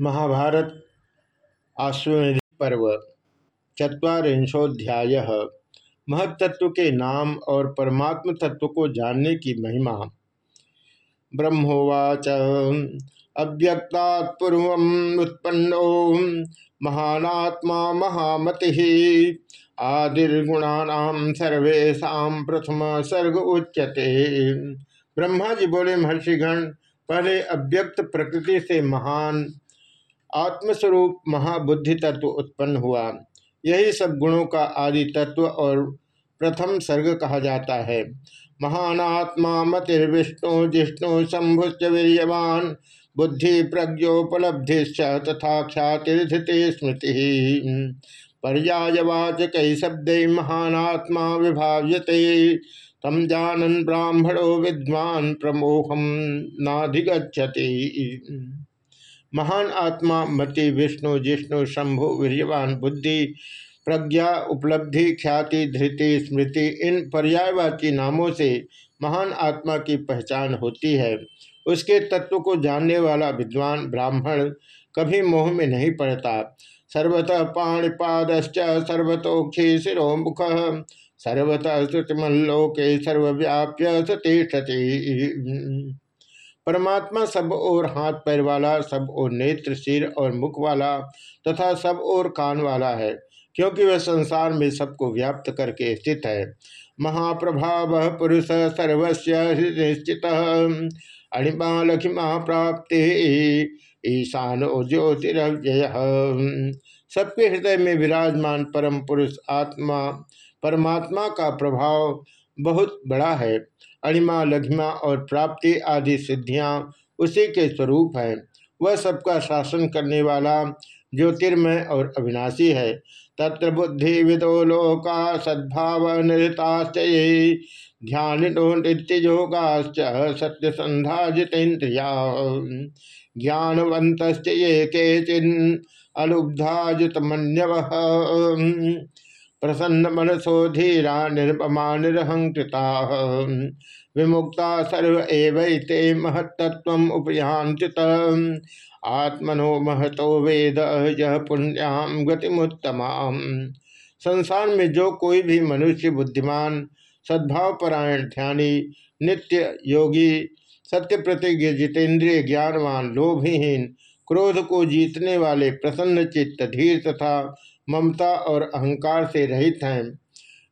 महाभारत आश्वेध पर्व चुरीशोध्याय महत्त्व के नाम और परमात्म तत्व को जानने की महिमा। ब्रह्मोवाच, अव्यक्तात् पूर्व उत्पन्नो महानात्मा महामति। आदिर्गुणानाम सर्वेशा प्रथम सर्ग उच्यते। ब्रह्मा जी बोले, महर्षिगण, पहले अव्यक्त प्रकृति से महान आत्मस्वरूप महाबुद्धि तत्व उत्पन्न हुआ। यही सब गुणों का आदि तत्व और प्रथम सर्ग कहा जाता है। महानात्मा मतिर्विष्णु जिष्णु शंभुश्च वीरवान बुद्धि प्रज्ञोपलब्धि तथा ख्यातिर्धते स्मृति। पर्यायवाच कई शब्द महानात्मा विभाव्यते। तम जानन ब्राह्मणो विद्वान प्रमोहम नाधिगछति महान आत्मा, मति, विष्णु, जिष्णु, शंभु वीरवान बुद्धि, प्रज्ञा, उपलब्धि, ख्याति, धृति, स्मृति, इन पर्यायवाची नामों से महान आत्मा की पहचान होती है। उसके तत्व को जानने वाला विद्वान ब्राह्मण कभी मोह में नहीं पड़ता। सर्वतः पाणिपाद सर्वतोक्षी शिरो मुख सर्वतः श्रुतिमल्लोके सर्वव्याप्य सतिष्ठति। परमात्मा सब और हाथ पैर वाला, सब और नेत्र, सिर और मुख वाला तथा सब और कान वाला है, क्योंकि वह संसार में सबको व्याप्त करके स्थित है। महाप्रभाव पुरुष सर्वस्व निश्चित। अणिमा लखिमा प्राप्ति ईशानो ज्योतिरव्यय। सबके हृदय में विराजमान परम पुरुष आत्मा, परमात्मा का प्रभाव बहुत बड़ा है। अणिमा, लघिमा और प्राप्ति आदि सिद्धियाँ उसी के स्वरूप हैं। वह सबका शासन करने वाला ज्योतिर्मय और अविनाशी है। तत्र बुद्धि विदो लोका सद्भाव निरताश्च ध्यान योगाश्च सत्य संधा जितेन्द्रिया ज्ञानवंत ये केचिन अलुब्धा मन्यव प्रसन्न मनसो धीरा निर्पमा निरहंकृता विमुक्ता सर्व एवं महत्व उपयांत आत्मनो महतो वेद यह पुण्याम गतिमुत्तमा संसार में जो कोई भी मनुष्य बुद्धिमान सद्भाव परायण ध्यानी, नित्य योगी, सत्य प्रतिज्ञ जितेंद्रिय ज्ञानवान, लोभहीन, क्रोध को जीतने वाले, प्रसन्न चित्त, धीर तथा ममता और अहंकार से रहित हैं।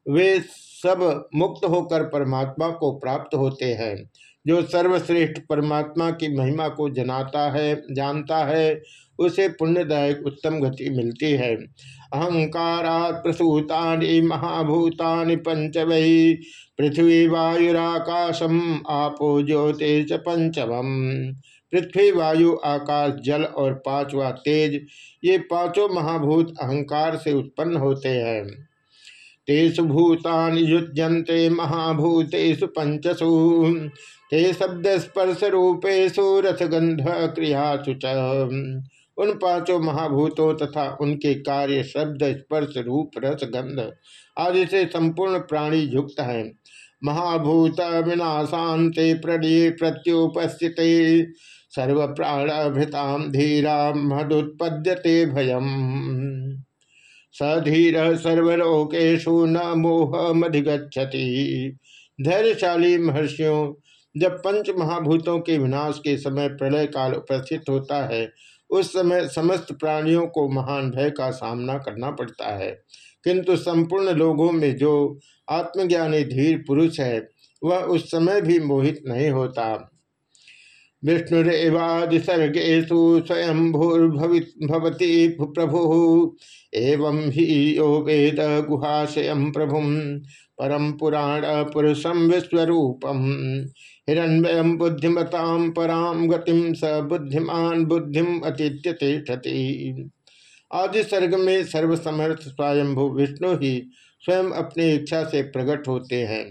वे सब मुक्त होकर परमात्मा को प्राप्त होते हैं। जो सर्वश्रेष्ठ परमात्मा की महिमा को जनाता है, जानता है, उसे पुण्यदायक उत्तम गति मिलती है। अहंकारा प्रसूतानि महाभूतानि पंचवही पृथ्वी वायुराकाशम, आपो ज्योतिष पंचम पृथ्वी, वायु, आकाश, जल और पांचवा तेज, ये पाँचों महाभूत अहंकार से उत्पन्न होते हैं। तेसु भूतान युज्यन्ते महाभूतेषु पंचसु, ते शब्द स्पर्श रूपेश रसगंध क्रियासु च। उन पाँचों महाभूतों तथा उनके कार्य शब्द, स्पर्श, रूप, रस, गंध आदि से संपूर्ण प्राणी युक्त है। महाभूत विनाशांते प्रणी प्रत्युपस्थित। सर्व प्राणभृताम धीरा मदुत्पद्यते भयम। सधीर सर्वलोकेशु न मोह मधिगछति धैर्यशाली महर्षियों, जब पंच महाभूतों के विनाश के समय प्रलय काल उपस्थित होता है उस समय समस्त प्राणियों को महान भय का सामना करना पड़ता है। किंतु संपूर्ण लोगों में जो आत्मज्ञानी धीर पुरुष है, वह उस समय भी मोहित नहीं होता। विष्णुरेवादिसर्गेशु स्वयं भूर्भवती प्रभु। एवं ही यो वेद गुहाशय प्रभु परम पुराण पुरुषम विश्वरूपम हिरण्य बुद्धिमता पराम गतिम स बुद्धिमान बुद्धिम अतीत्य तिष्ठति। आदि सर्ग में सर्वसमर्थ स्वयंभू विष्णु ही स्वयं अपनी इच्छा से प्रकट होते हैं,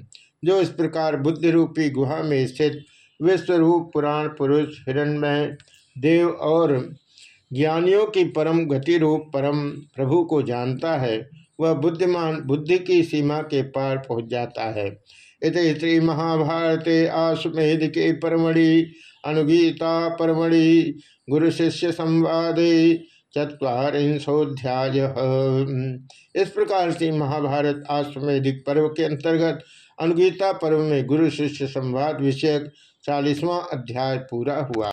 जो इस प्रकार बुद्धि रूपी गुहा में स्थित विश्वरूप, पुराण, पुरुष, हिरणमय, देव और ज्ञानियों की परम गति रूप परम प्रभु को जानता है, वह बुद्धिमान, बुद्धि की सीमा के पार पहुँच जाता है। इत श्री महाभारत आश्वेध के परमणि अनुगीता परमणि गुरु शिष्य संवाद चुरीशोध्याय इस प्रकार से महाभारत आश्वेधिक पर्व के अंतर्गत अनुगीता पर्व में गुरु शिष्य संवाद विषयक चालीसवां अध्याय पूरा हुआ।